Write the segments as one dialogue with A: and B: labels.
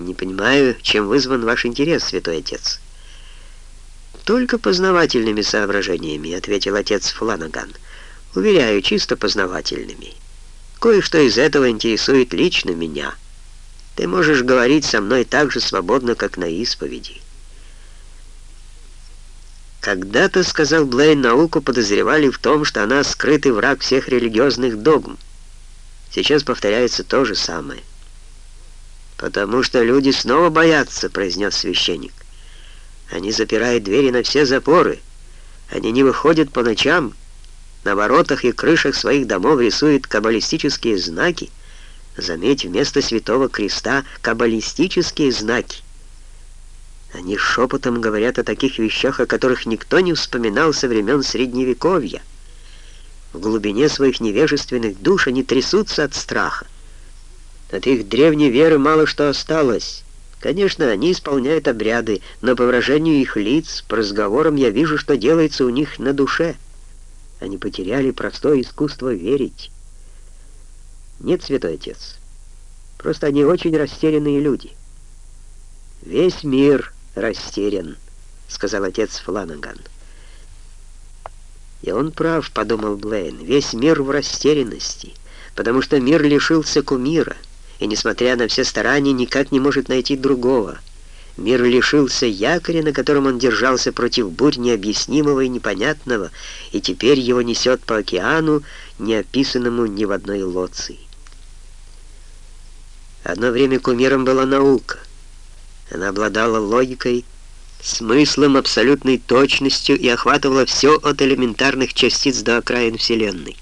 A: «Не понимаю, чем вызван ваш интерес, святой отец». «Только познавательными соображениями», — ответил отец Фланаган. «Уверяю, чисто познавательными. Кое-что из этого интересует лично меня. Ты можешь говорить со мной так же свободно, как на исповеди». Когда-то, сказал Блейн, науку подозревали в том, что она скрытый враг всех религиозных догм. Сейчас повторяется то же самое. «Потому что люди снова боятся», — произнес священник. «Они запирают двери на все запоры. Они не выходят по ночам. На воротах и крышах своих домов рисуют каббалистические знаки. Заметь, вместо святого креста — каббалистические знаки. Они шепотом говорят о таких вещах, о которых никто не вспоминал со времен Средневековья. В глубине своих невежественных душ они трясутся от страха. От их древней веры мало что осталось. Конечно, они исполняют обряды, но по выражению их лиц, по разговорам я вижу, что делается у них на душе. Они потеряли простое искусство верить. Нет, святой отец, просто они очень растерянные люди. Весь мир растерян», — сказал отец Фланаган. «И он прав», — подумал Блейн, — «весь мир в растерянности, потому что мир лишился кумира, и, несмотря на все старания, никак не может найти другого. Мир лишился якоря, на котором он держался против бурь необъяснимого и непонятного, и теперь его несет по океану, не описанному ни в одной лоции. Одно время кумиром была наука — она обладала логикой, смыслом, абсолютной точностью и охватывала все от элементарных частиц до окраин Вселенной.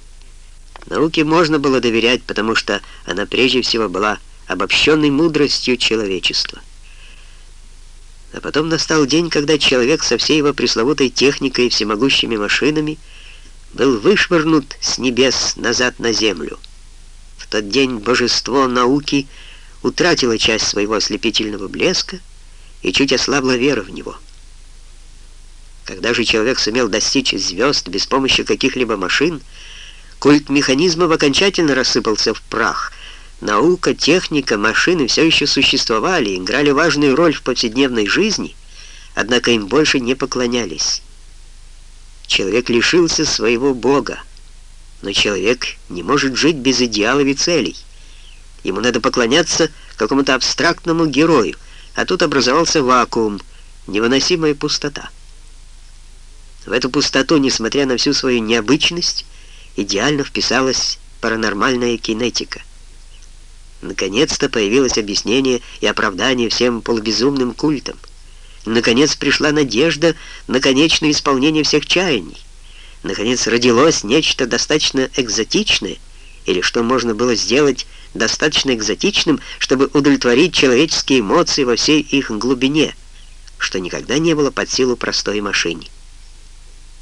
A: Науке можно было доверять, потому что она прежде всего была обобщенной мудростью человечества. А потом настал день, когда человек со всей его пресловутой техникой и всемогущими машинами был вышвырнут с небес назад на землю. В тот день божество науки — утратила часть своего ослепительного блеска и чуть ослабла вера в него. Когда же человек сумел достичь звезд без помощи каких-либо машин, культ механизмов окончательно рассыпался в прах. Наука, техника, машины все еще существовали, играли важную роль в повседневной жизни, однако им больше не поклонялись. Человек лишился своего Бога, но человек не может жить без идеалов и целей. Ему надо поклоняться какому-то абстрактному герою, а тут образовался вакуум, невыносимая пустота. В эту пустоту, несмотря на всю свою необычность, идеально вписалась паранормальная кинетика. Наконец-то появилось объяснение и оправдание всем полубезумным культам. Наконец пришла надежда на конечное исполнение всех чаяний. Наконец родилось нечто достаточно экзотичное, или что можно было сделать достаточно экзотичным, чтобы удовлетворить человеческие эмоции во всей их глубине, что никогда не было под силу простой машине.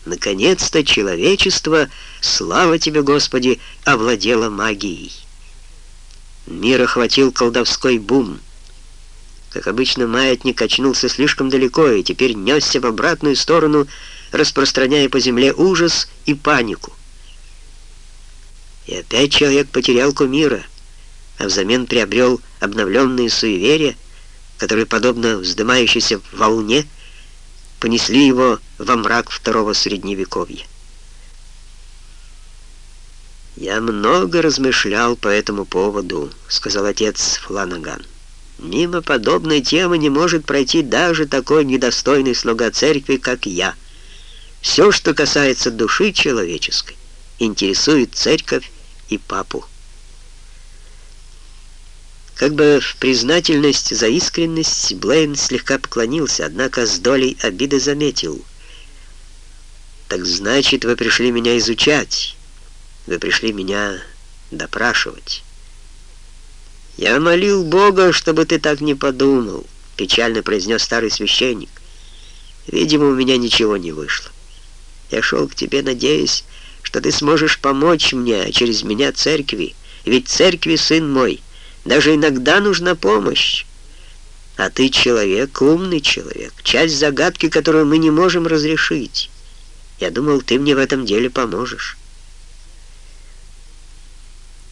A: Наконец-то человечество, слава тебе, Господи, овладело магией. Мир охватил колдовской бум. Как обычно, маятник качнулся слишком далеко и теперь несся в обратную сторону, распространяя по земле ужас и панику. И опять человек потерял кумира — а взамен приобрел обновленные суеверия, которые, подобно вздымающейся волне, понесли его во мрак второго средневековья. «Я много размышлял по этому поводу», — сказал отец Фланаган. «Мимо подобной темы не может пройти даже такой недостойный слуга церкви, как я. Все, что касается души человеческой, интересует церковь и папу». Как бы в признательность за искренность Блейн слегка поклонился, однако с долей обиды заметил. «Так значит, вы пришли меня изучать, вы пришли меня допрашивать». «Я молил Бога, чтобы ты так не подумал», — печально произнес старый священник. «Видимо, у меня ничего не вышло. Я шел к тебе, надеясь, что ты сможешь помочь мне, а через меня церкви, ведь церкви сын мой». Даже иногда нужна помощь. А ты человек, умный человек, часть загадки, которую мы не можем разрешить. Я думал, ты мне в этом деле поможешь.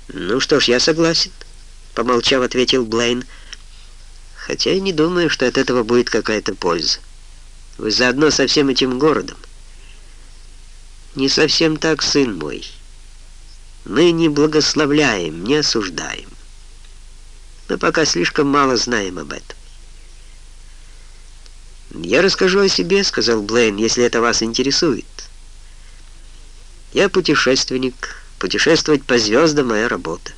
A: Ну что ж, я согласен, помолчав, ответил Блейн. Хотя я не думаю, что от этого будет какая-то польза. Вы заодно со всем этим городом. Не совсем так, сын мой. Мы не благословляем, не осуждаем. Мы пока слишком мало знаем об этом. «Я расскажу о себе», — сказал Блейн, — «если это вас интересует. Я путешественник, путешествовать по звездам — моя работа.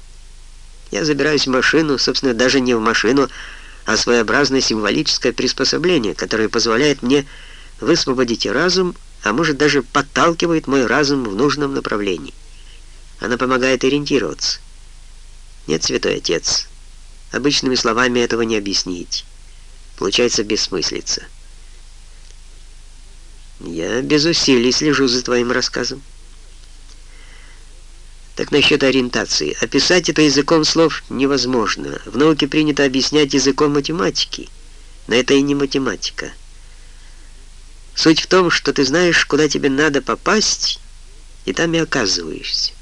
A: Я забираюсь в машину, собственно, даже не в машину, а своеобразное символическое приспособление, которое позволяет мне высвободить разум, а может даже подталкивает мой разум в нужном направлении. Она помогает ориентироваться. Нет, святой отец, обычными словами этого не объяснить. Получается бессмыслица. Я без усилий слежу за твоим рассказом. Так насчет ориентации. Описать это языком слов невозможно. В науке принято объяснять языком математики. Но это и не математика. Суть в том, что ты знаешь, куда тебе надо попасть, и там и оказываешься.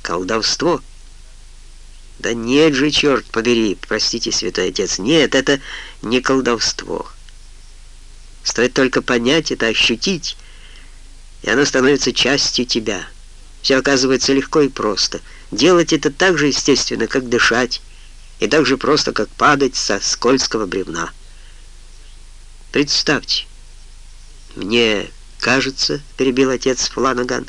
A: Колдовство. Да нет же, черт побери, простите, святой отец, нет, это не колдовство. Стоит только понять это, ощутить, и оно становится частью тебя. Все оказывается легко и просто. Делать это так же естественно, как дышать, и так же просто, как падать со скользкого бревна. Представьте, мне кажется, перебил отец Фланаган,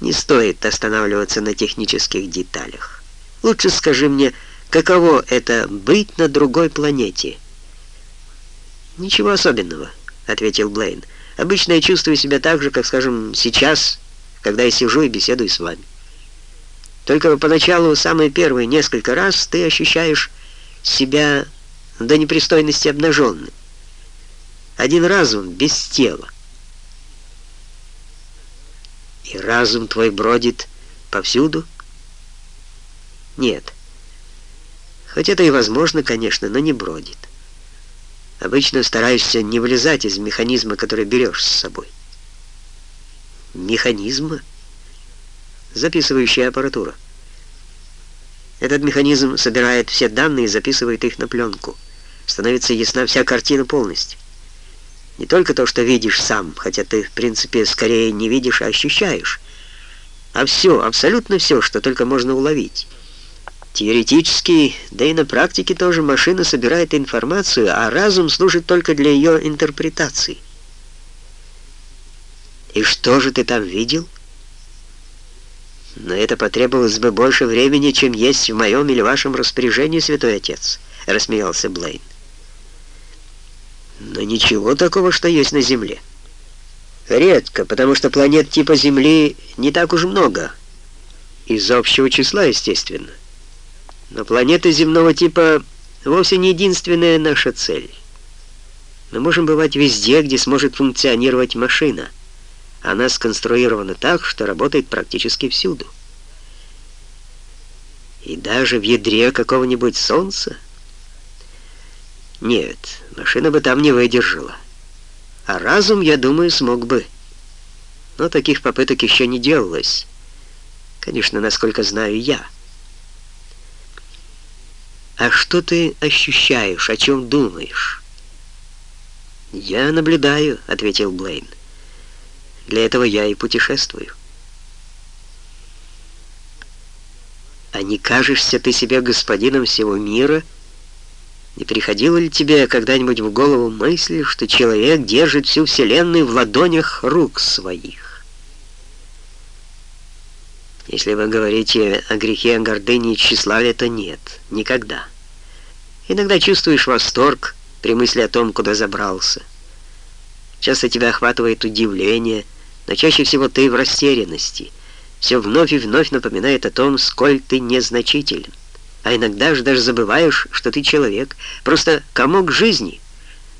A: не стоит останавливаться на технических деталях. Лучше скажи мне, каково это быть на другой планете? Ничего особенного, ответил Блейн. Обычно я чувствую себя так же, как, скажем, сейчас, когда я сижу и беседую с вами. Только поначалу, самые первые несколько раз, ты ощущаешь себя до непристойности обнаженным. Один разум без тела. И разум твой бродит повсюду? Нет. Хоть это и возможно, конечно, но не бродит. Обычно стараешься не вылезать из механизма, который берешь с собой. Механизма? Записывающая аппаратура. Этот механизм собирает все данные и записывает их на пленку. Становится ясна вся картина полностью. Не только то, что видишь сам, хотя ты, в принципе, скорее не видишь, а ощущаешь, а все, абсолютно все, что только можно уловить. Теоретически, да и на практике тоже машина собирает информацию, а разум служит только для ее интерпретации. И что же ты там видел? Но это потребовалось бы больше времени, чем есть в моем или вашем распоряжении, святой отец, рассмеялся Блейн. Но ничего такого, что есть на Земле. Редко, потому что планет типа Земли не так уж много. Из общего числа, естественно. Но планеты земного типа вовсе не единственная наша цель. Мы можем бывать везде, где сможет функционировать машина. Она сконструирована так, что работает практически всюду. И даже в ядре какого-нибудь солнца? Нет, машина бы там не выдержала. А разум, я думаю, смог бы. Но таких попыток еще не делалось. Конечно, насколько знаю я. «А что ты ощущаешь, о чем думаешь?» «Я наблюдаю», — ответил Блейн. «Для этого я и путешествую». «А не кажешься ты себе господином всего мира?» Не приходило ли тебе когда-нибудь в голову мысль, что человек держит всю Вселенную в ладонях рук своих? Если вы говорите о грехе, о гордыне и тщеславии, то нет, никогда. Иногда чувствуешь восторг при мысли о том, куда забрался. Часто тебя охватывает удивление, но чаще всего ты в растерянности. Все вновь и вновь напоминает о том, сколь ты незначителен. А иногда же даже забываешь, что ты человек, просто комок жизни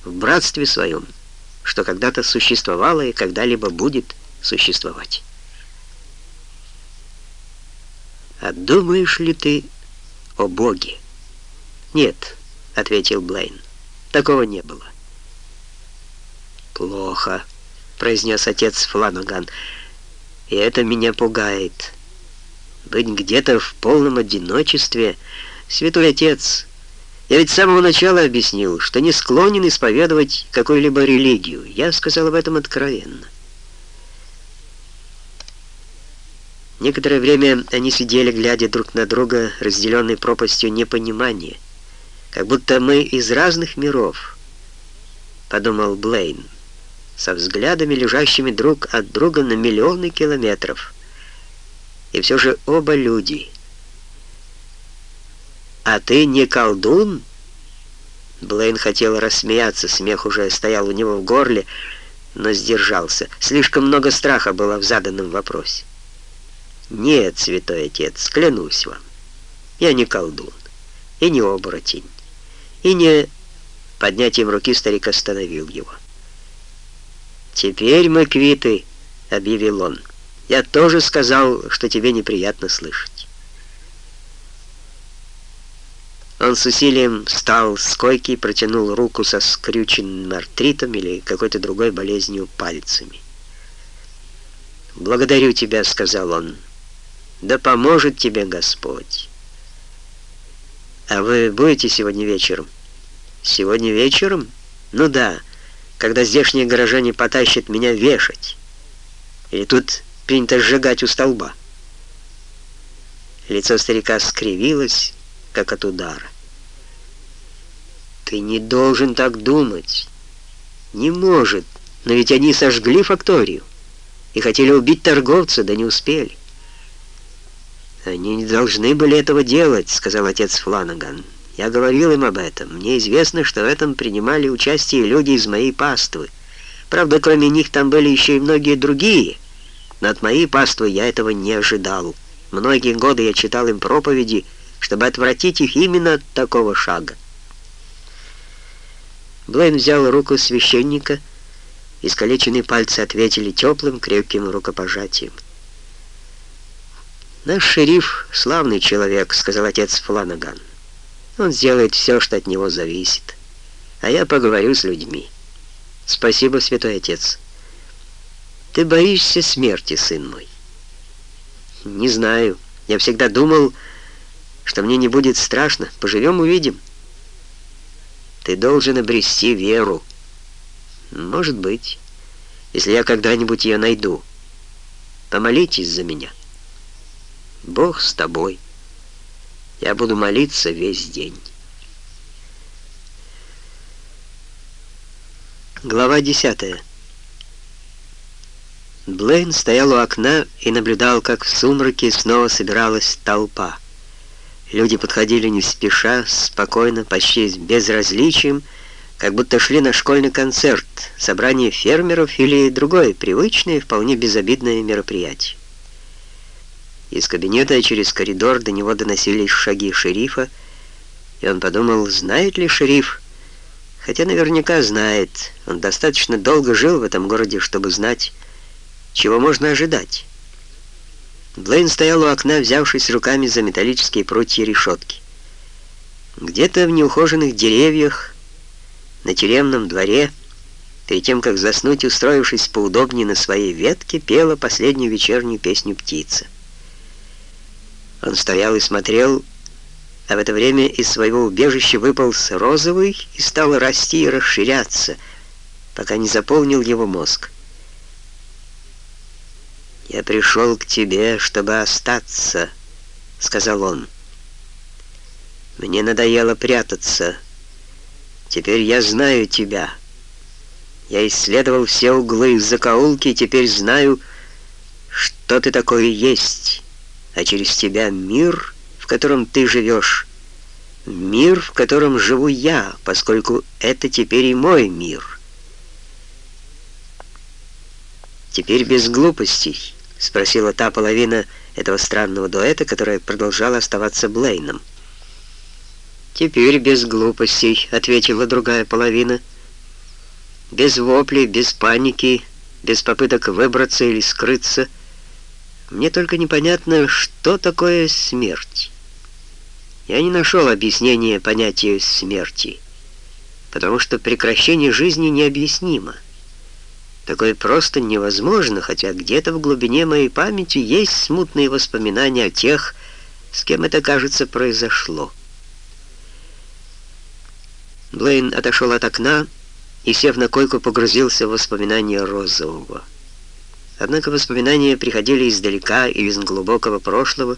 A: в братстве своем, что когда-то существовало и когда-либо будет существовать. А думаешь ли ты о Боге? Нет, ответил Блейн. Такого не было. Плохо, произнес отец Фланаган. И это меня пугает. Быть где-то в полном одиночестве, «Святой Отец, я ведь с самого начала объяснил, что не склонен исповедовать какую-либо религию. Я сказал об этом откровенно». Некоторое время они сидели, глядя друг на друга, разделенной пропастью непонимания, как будто мы из разных миров, подумал Блейн, со взглядами, лежащими друг от друга на миллионы километров. И все же оба люди. «А ты не колдун?» Блейн хотел рассмеяться, смех уже стоял у него в горле, но сдержался. Слишком много страха было в заданном вопросе. «Нет, святой отец, клянусь вам, я не колдун, и не оборотень, и не...» Поднятием руки старик остановил его. «Теперь мы квиты», — объявил он. «Я тоже сказал, что тебе неприятно слышать». Он с усилием встал с койки и протянул руку со скрюченным артритом или какой-то другой болезнью пальцами. «Благодарю тебя», — сказал он. Да поможет тебе Господь. А вы будете сегодня вечером? Сегодня вечером? Ну да, когда здешние горожане потащат меня вешать. Или тут принято сжигать у столба. Лицо старика скривилось, как от удара. Ты не должен так думать. Не может, но ведь они сожгли факторию и хотели убить торговца, да не успели. «Они не должны были этого делать», — сказал отец Фланаган. «Я говорил им об этом. Мне известно, что в этом принимали участие люди из моей паствы. Правда, кроме них там были еще и многие другие, но от моей паствы я этого не ожидал. Многие годы я читал им проповеди, чтобы отвратить их именно от такого шага». Блейн взял руку священника, искалеченные пальцы ответили теплым, крепким рукопожатием. «Наш шериф — славный человек», — сказал отец Фланаган. «Он сделает все, что от него зависит. А я поговорю с людьми». «Спасибо, святой отец». «Ты боишься смерти, сын мой?» «Не знаю. Я всегда думал, что мне не будет страшно. Поживем — увидим». «Ты должен обрести веру». «Может быть, если я когда-нибудь ее найду. Помолитесь за меня». Бог с тобой. Я буду молиться весь день. Глава 10. Блейн стоял у окна и наблюдал, как в сумраке снова собиралась толпа. Люди подходили не спеша, спокойно, почти с безразличием, как будто шли на школьный концерт, собрание фермеров или другое привычное, вполне безобидное мероприятие. Из кабинета через коридор до него доносились шаги шерифа, и он подумал, знает ли шериф, хотя наверняка знает. Он достаточно долго жил в этом городе, чтобы знать, чего можно ожидать. Блейн стоял у окна, взявшись руками за металлические прутья решетки. Где-то в неухоженных деревьях, на тюремном дворе, перед тем, как заснуть, устроившись поудобнее на своей ветке, пела последнюю вечернюю песню птица. Он стоял и смотрел, а в это время из своего убежища выполз розовый и стал расти и расширяться, пока не заполнил его мозг. «Я пришел к тебе, чтобы остаться», — сказал он. «Мне надоело прятаться. Теперь я знаю тебя. Я исследовал все углы и закоулки, и теперь знаю, что ты такое есть» а через тебя мир, в котором ты живешь, мир, в котором живу я, поскольку это теперь и мой мир. Теперь без глупостей, спросила та половина этого странного дуэта, которая продолжала оставаться Блейном. «Теперь без глупостей», — ответила другая половина. «Без воплей, без паники, без попыток выбраться или скрыться». Мне только непонятно, что такое смерть. Я не нашел объяснения понятию смерти, потому что прекращение жизни необъяснимо. Такое просто невозможно, хотя где-то в глубине моей памяти есть смутные воспоминания о тех, с кем это, кажется, произошло. Блейн отошел от окна и, сев на койку, погрузился в воспоминания Розового. Однако воспоминания приходили издалека и из глубокого прошлого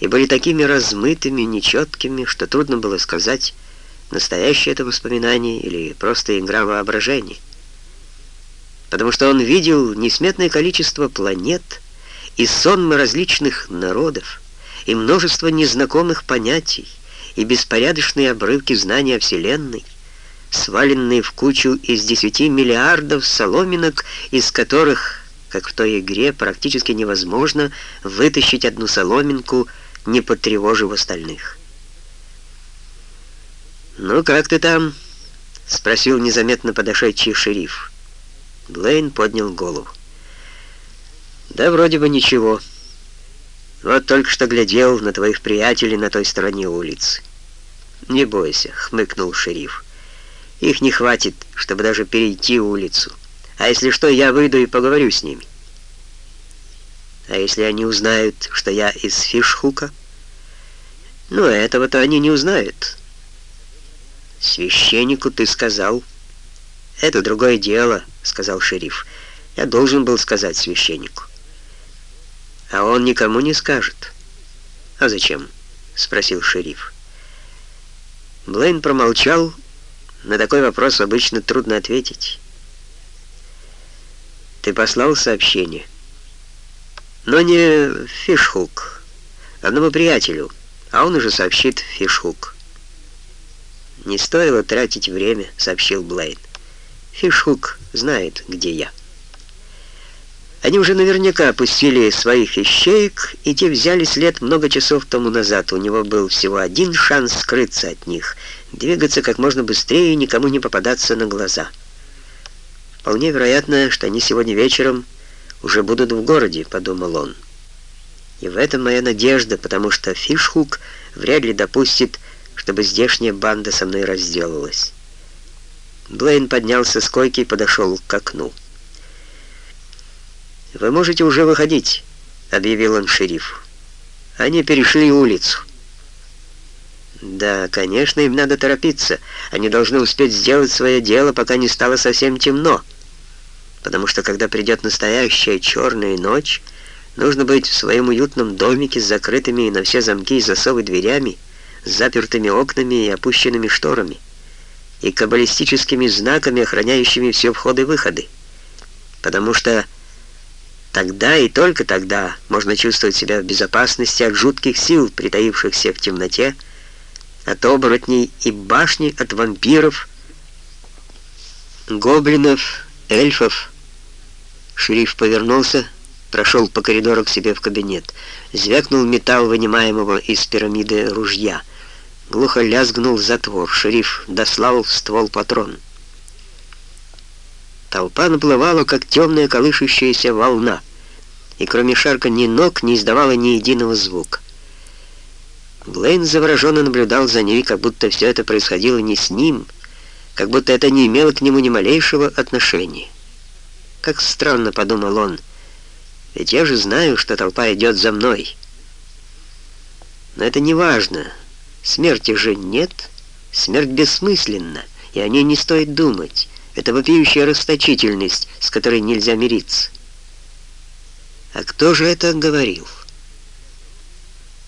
A: и были такими размытыми, нечеткими, что трудно было сказать, настоящее это воспоминание или просто игра воображения. Потому что он видел несметное количество планет и сонмы различных народов, и множество незнакомых понятий, и беспорядочные обрывки знания о Вселенной, сваленные в кучу из десяти миллиардов соломинок, из которых, как в той игре, практически невозможно вытащить одну соломинку, не потревожив остальных. «Ну, как ты там?» — спросил незаметно подошедший шериф. Блейн поднял голову. «Да вроде бы ничего. Вот только что глядел на твоих приятелей на той стороне улицы». «Не бойся», — хмыкнул шериф. «Их не хватит, чтобы даже перейти улицу. А если что, я выйду и поговорю с ними». «А если они узнают, что я из Фишхука?» «Ну, этого-то они не узнают». «Священнику ты сказал». «Это другое дело», — сказал шериф. «Я должен был сказать священнику». «А он никому не скажет». «А зачем?» — спросил шериф. Блейн промолчал. На такой вопрос обычно трудно ответить. «Ты послал сообщение?» «Но не Фишхук, одному приятелю, а он уже сообщит Фишхук». «Не стоило тратить время», — сообщил Блейн. «Фишхук знает, где я». Они уже наверняка опустили своих ищеек, и те взяли след много часов тому назад. У него был всего один шанс скрыться от них, двигаться как можно быстрее и никому не попадаться на глаза. Вполне вероятно, что они сегодня вечером уже будут в городе, подумал он. И в этом моя надежда, потому что Фишхук вряд ли допустит, чтобы здешняя банда со мной разделалась. Блейн поднялся с койки и подошел к окну. «Вы можете уже выходить», — объявил он шерифу. Они перешли улицу. Да, конечно, им надо торопиться. Они должны успеть сделать свое дело, пока не стало совсем темно. Потому что, когда придет настоящая черная ночь, нужно быть в своем уютном домике с закрытыми на все замки и засовы дверями, с запертыми окнами и опущенными шторами, и каббалистическими знаками, охраняющими все входы-выходы. Потому что Тогда и только тогда можно чувствовать себя в безопасности от жутких сил, притаившихся в темноте, от оборотней и башни, от вампиров, гоблинов, эльфов. Шериф повернулся, прошел по коридору к себе в кабинет. Звякнул металл вынимаемого из пирамиды ружья. Глухо лязгнул затвор. Шериф дослал в ствол патрон. Толпа наплывала, как темная колышущаяся волна, и кроме шарка ни ног не издавала ни единого звука. Блейн завороженно наблюдал за ней, как будто все это происходило не с ним, как будто это не имело к нему ни малейшего отношения. Как странно, подумал он, ведь я же знаю, что толпа идет за мной. Но это не важно. Смерти же нет. Смерть бессмысленна, и о ней не стоит думать. Это вопиющая расточительность, с которой нельзя мириться. А кто же это говорил?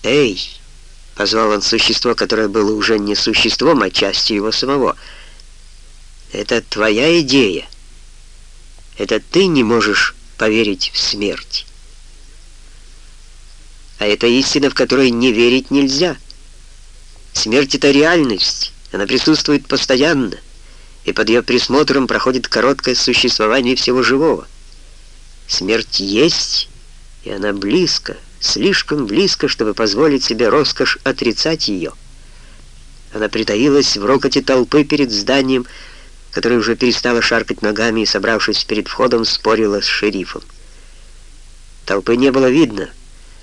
A: «Эй!» — позвал он существо, которое было уже не существом, а частью его самого. «Это твоя идея. Это ты не можешь поверить в смерть. А это истина, в которой не верить нельзя. Смерть — это реальность, она присутствует постоянно» и под ее присмотром проходит короткое существование всего живого. Смерть есть, и она близко, слишком близко, чтобы позволить себе роскошь отрицать ее. Она притаилась в рокоте толпы перед зданием, которое уже перестало шаркать ногами и, собравшись перед входом, спорила с шерифом. Толпы не было видно,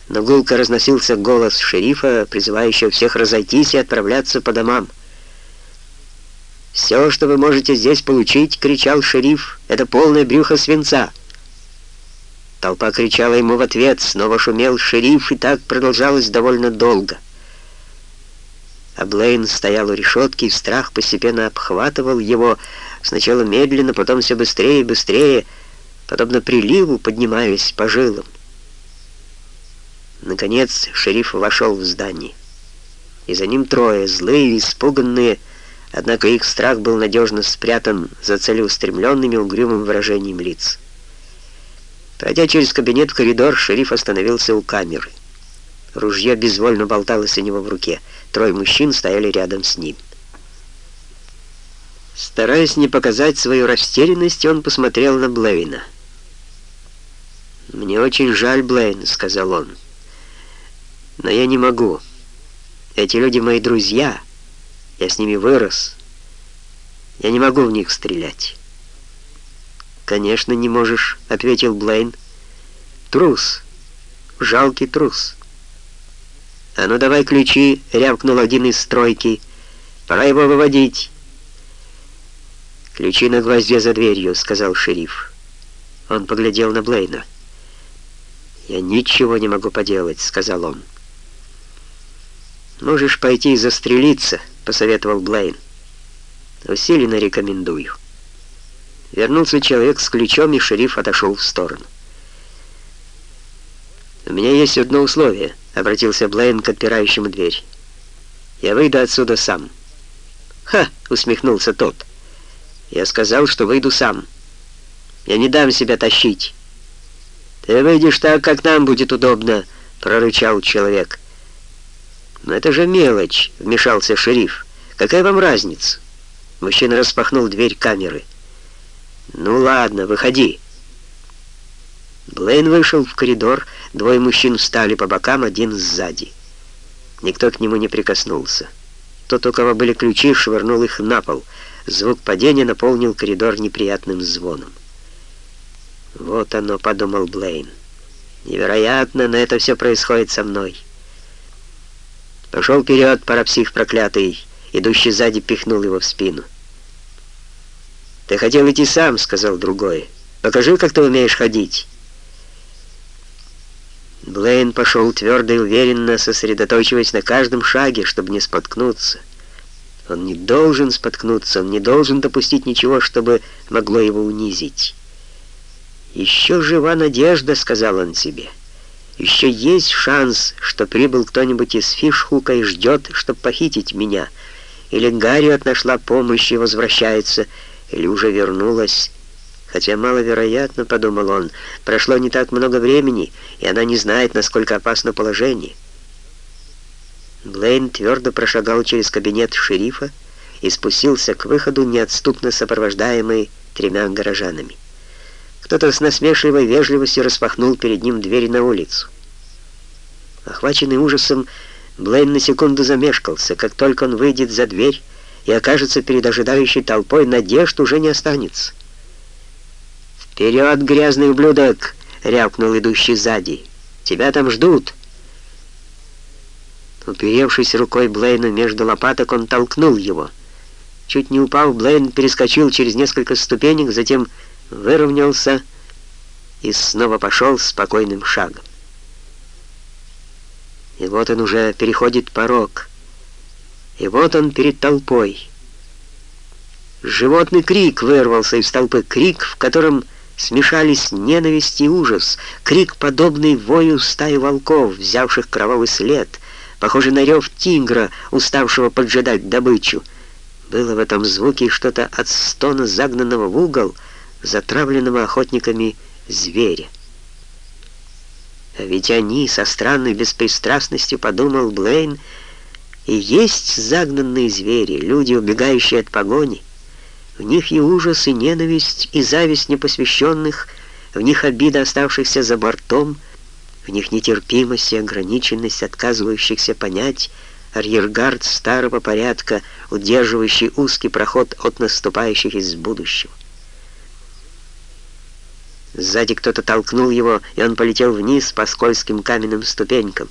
A: но гулко разносился голос шерифа, призывающего всех разойтись и отправляться по домам. «Все, что вы можете здесь получить, — кричал шериф, — это полное брюхо свинца». Толпа кричала ему в ответ, снова шумел шериф, и так продолжалось довольно долго. А Блейн стоял у решетки, и страх постепенно обхватывал его, сначала медленно, потом все быстрее и быстрее, подобно приливу, поднимаясь по жилам. Наконец шериф вошел в здание, и за ним трое, злые и испуганные, однако их страх был надежно спрятан за целеустремленными угрюмым выражением лиц. Пройдя через кабинет в коридор, шериф остановился у камеры. Ружье безвольно болталось у него в руке. Трое мужчин стояли рядом с ним. Стараясь не показать свою растерянность, он посмотрел на Блейна. «Мне очень жаль, Блейн», — сказал он. «Но я не могу. Эти люди мои друзья. Я с ними вырос. Я не могу в них стрелять». «Конечно, не можешь», — ответил Блейн. «Трус. Жалкий трус». «А ну давай ключи!» — рявкнул один из стройки. «Пора его выводить!» «Ключи на гвозде за дверью», — сказал шериф. Он поглядел на Блейна. «Я ничего не могу поделать», — сказал он. «Можешь пойти и застрелиться», — посоветовал Блейн. «Усиленно рекомендую». Вернулся человек с ключом, и шериф отошел в сторону. «У меня есть одно условие», — обратился Блейн к отпирающему дверь. «Я выйду отсюда сам». «Ха!» — усмехнулся тот. «Я сказал, что выйду сам. Я не дам себя тащить». «Ты выйдешь так, как нам будет удобно», — прорычал человек. «Но это же мелочь», — вмешался шериф. «Какая вам разница?» Мужчина распахнул дверь камеры. «Ну ладно, выходи». Блейн вышел в коридор, двое мужчин встали по бокам, один сзади. Никто к нему не прикоснулся. Тот, у кого были ключи, швырнул их на пол. Звук падения наполнил коридор неприятным звоном. «Вот оно», — подумал Блейн. «Невероятно, но это все происходит со мной». Пошел вперед, парапсих проклятый. Идущий сзади пихнул его в спину. «Ты хотел идти сам», — сказал другой. «Покажи, как ты умеешь ходить». Блейн пошел твердо и уверенно, сосредоточиваясь на каждом шаге, чтобы не споткнуться. Он не должен споткнуться, он не должен допустить ничего, чтобы могло его унизить. «Еще жива надежда», — сказал он себе. «Еще есть шанс, что прибыл кто-нибудь из Фишхука и ждет, чтобы похитить меня. Или Гарриот нашла помощь и возвращается, или уже вернулась». Хотя маловероятно, подумал он, прошло не так много времени, и она не знает, насколько опасно положение. Блейн твердо прошагал через кабинет шерифа и спустился к выходу, неотступно сопровождаемый тремя горожанами. Кто-то с насмешливой вежливостью распахнул перед ним дверь на улицу. Охваченный ужасом, Блейн на секунду замешкался. Как только он выйдет за дверь и окажется перед ожидающей толпой, надежд уже не останется. «Вперед, грязный ублюдок!» — рявкнул идущий сзади. «Тебя там ждут!» Уперевшись рукой Блейна между лопаток, он толкнул его. Чуть не упав, Блейн перескочил через несколько ступенек, затем выровнялся и снова пошел спокойным шагом. И вот он уже переходит порог. И вот он перед толпой. Животный крик вырвался из толпы, крик, в котором смешались ненависть и ужас, крик, подобный вою стаи волков, взявших кровавый след, похожий на рев тигра, уставшего поджидать добычу. Было в этом звуке что-то от стона загнанного в угол, затравленного охотниками зверя. А ведь они со странной беспристрастностью, подумал Блейн, и есть загнанные звери, люди, убегающие от погони, в них и ужас, и ненависть, и зависть непосвященных, в них обида оставшихся за бортом, в них нетерпимость и ограниченность отказывающихся понять арьергард старого порядка, удерживающий узкий проход от наступающих из будущего. Сзади кто-то толкнул его, и он полетел вниз по скользким каменным ступенькам.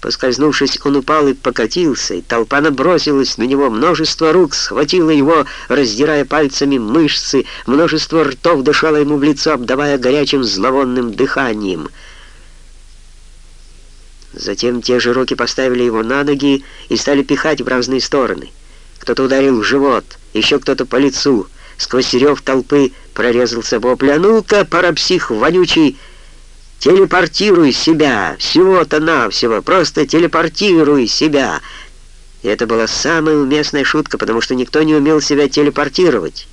A: Поскользнувшись, он упал и покатился, и толпа набросилась на него. Множество рук схватило его, раздирая пальцами мышцы, множество ртов дышало ему в лицо, обдавая горячим зловонным дыханием. Затем те же руки поставили его на ноги и стали пихать в разные стороны. Кто-то ударил в живот, еще кто-то по лицу. Сквозь рев толпы прорезался вопль. «А ну-ка, парапсих вонючий, телепортируй себя! Всего-то навсего, просто телепортируй себя!» И это была самая уместная шутка, потому что никто не умел себя телепортировать.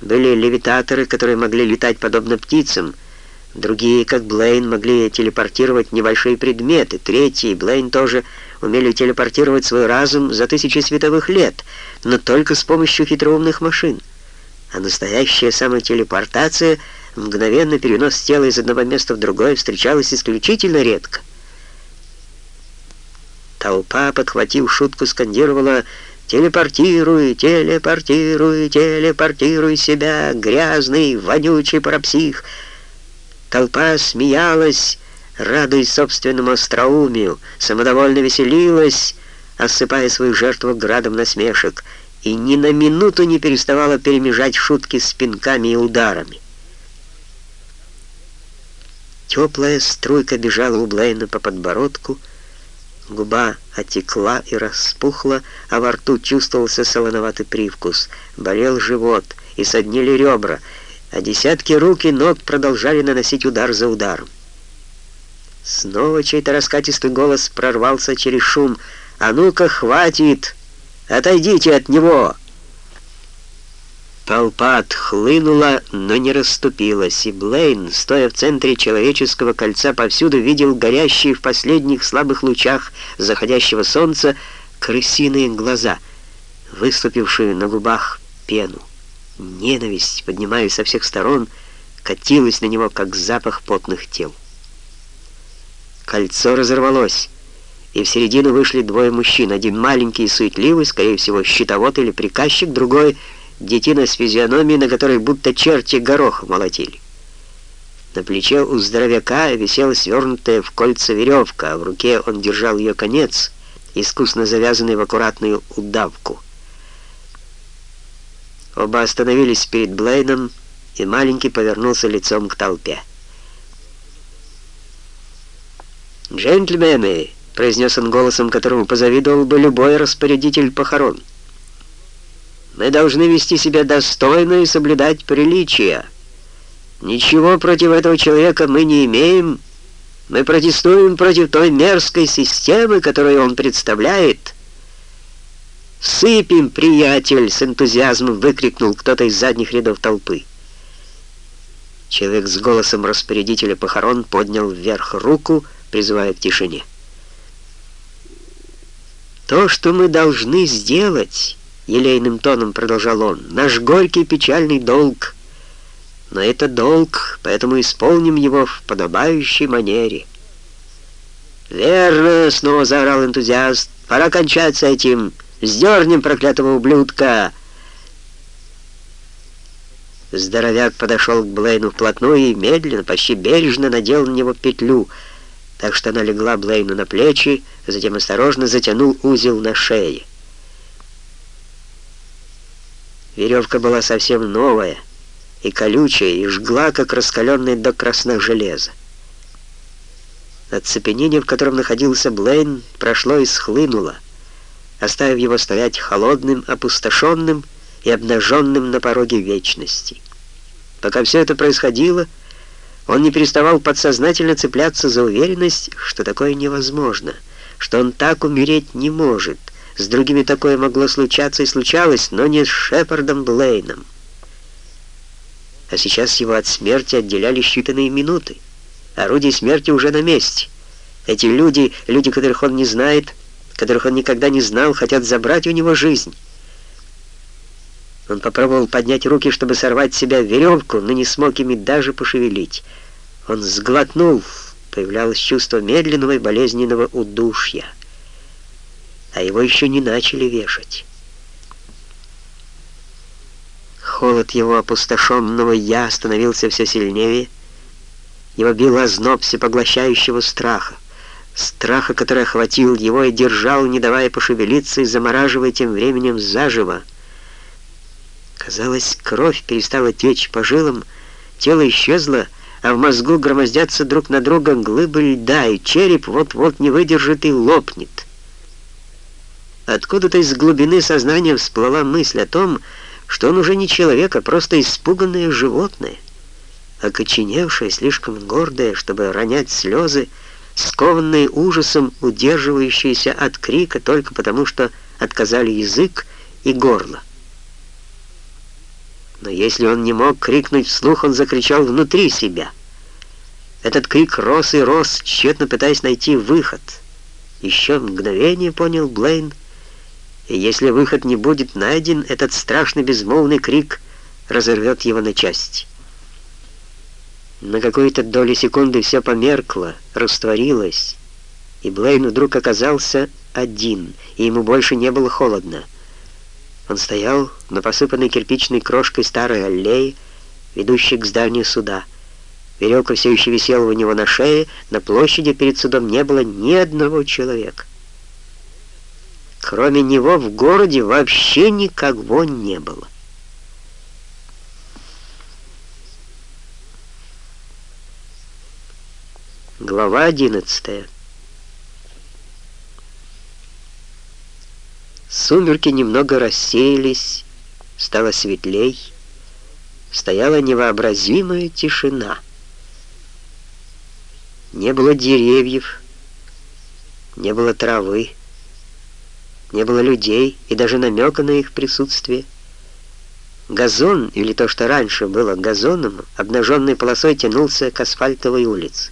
A: Были левитаторы, которые могли летать подобно птицам, Другие, как Блейн, могли телепортировать небольшие предметы. Третьи, Блейн тоже, умели телепортировать свой разум за тысячи световых лет, но только с помощью хитроумных машин. А настоящая самотелепортация, мгновенно перенос тела из одного места в другое, встречалась исключительно редко. Толпа, подхватив шутку, скандировала «Телепортируй, телепортируй, телепортируй себя, грязный, вонючий парапсих!» Толпа смеялась, радуясь собственному остроумию, самодовольно веселилась, осыпая свою жертву градом насмешек, и ни на минуту не переставала перемежать шутки с пинками и ударами. Теплая струйка бежала у Блейна по подбородку, губа отекла и распухла, а во рту чувствовался солоноватый привкус, болел живот и соднили ребра, а десятки рук и ног продолжали наносить удар за ударом. Снова чей-то раскатистый голос прорвался через шум. «А ну-ка, хватит! Отойдите от него!» Толпа отхлынула, но не расступилась, и Блейн, стоя в центре человеческого кольца, повсюду видел горящие в последних слабых лучах заходящего солнца крысиные глаза, выступившие на губах пену. Ненависть, поднимаясь со всех сторон, катилась на него, как запах потных тел. Кольцо разорвалось, и в середину вышли двое мужчин. Один маленький и суетливый, скорее всего, щитовод или приказчик, другой — детина с физиономией, на которой будто черти горох молотили. На плече у здоровяка висела свернутая в кольца веревка, а в руке он держал ее конец, искусно завязанный в аккуратную удавку. Оба остановились перед Блейном, и маленький повернулся лицом к толпе. «Джентльмены!» — произнес он голосом, которому позавидовал бы любой распорядитель похорон. «Мы должны вести себя достойно и соблюдать приличия. Ничего против этого человека мы не имеем. Мы протестуем против той мерзкой системы, которую он представляет». «Сыпем, приятель!» — с энтузиазмом выкрикнул кто-то из задних рядов толпы. Человек с голосом распорядителя похорон поднял вверх руку, призывая к тишине. «То, что мы должны сделать...» — елейным тоном продолжал он. «Наш горький печальный долг. Но это долг, поэтому исполним его в подобающей манере». «Верно!» — снова заорал энтузиаст. «Пора кончать с этим!» Сдернем проклятого ублюдка!» Здоровяк подошел к Блейну вплотную и медленно, почти бережно надел на него петлю, так что она легла Блейну на плечи, затем осторожно затянул узел на шее. Веревка была совсем новая и колючая, и жгла, как раскаленное до красна железо. Оцепенение, в котором находился Блейн, прошло и схлынуло оставив его стоять холодным, опустошенным и обнаженным на пороге вечности. Пока все это происходило, он не переставал подсознательно цепляться за уверенность, что такое невозможно, что он так умереть не может. С другими такое могло случаться и случалось, но не с Шепардом Блейном. А сейчас его от смерти отделяли считанные минуты. Орудие смерти уже на месте. Эти люди, люди, которых он не знает, — которых он никогда не знал, хотят забрать у него жизнь. Он попробовал поднять руки, чтобы сорвать с себя веревку, но не смог ими даже пошевелить. Он сглотнул, появлялось чувство медленного и болезненного удушья. А его еще не начали вешать. Холод его опустошенного «я» становился все сильнее. Его бил озноб всепоглощающего страха страха, который охватил его и держал, не давая пошевелиться и замораживая тем временем заживо. Казалось, кровь перестала течь по жилам, тело исчезло, а в мозгу громоздятся друг на друга глыбы льда, и череп вот-вот не выдержит и лопнет. Откуда-то из глубины сознания всплыла мысль о том, что он уже не человек, а просто испуганное животное, окоченевшее, слишком гордое, чтобы ронять слезы, скованное ужасом, удерживающееся от крика только потому, что отказали язык и горло. Но если он не мог крикнуть вслух, он закричал внутри себя. Этот крик рос и рос, тщетно пытаясь найти выход. Еще мгновение, понял Блейн, и если выход не будет найден, этот страшный безмолвный крик разорвет его на части. На какую-то долю секунды все померкло, растворилось, и Блейн вдруг оказался один, и ему больше не было холодно. Он стоял на посыпанной кирпичной крошкой старой аллее, ведущей к зданию суда. Веревка все еще висела у него на шее, на площади перед судом не было ни одного человека. Кроме него в городе вообще никого не было. Глава одиннадцатая. Сумерки немного рассеялись, стало светлей, стояла невообразимая тишина. Не было деревьев, не было травы, не было людей и даже намека на их присутствие. Газон, или то, что раньше было газоном, обнаженной полосой тянулся к асфальтовой улице.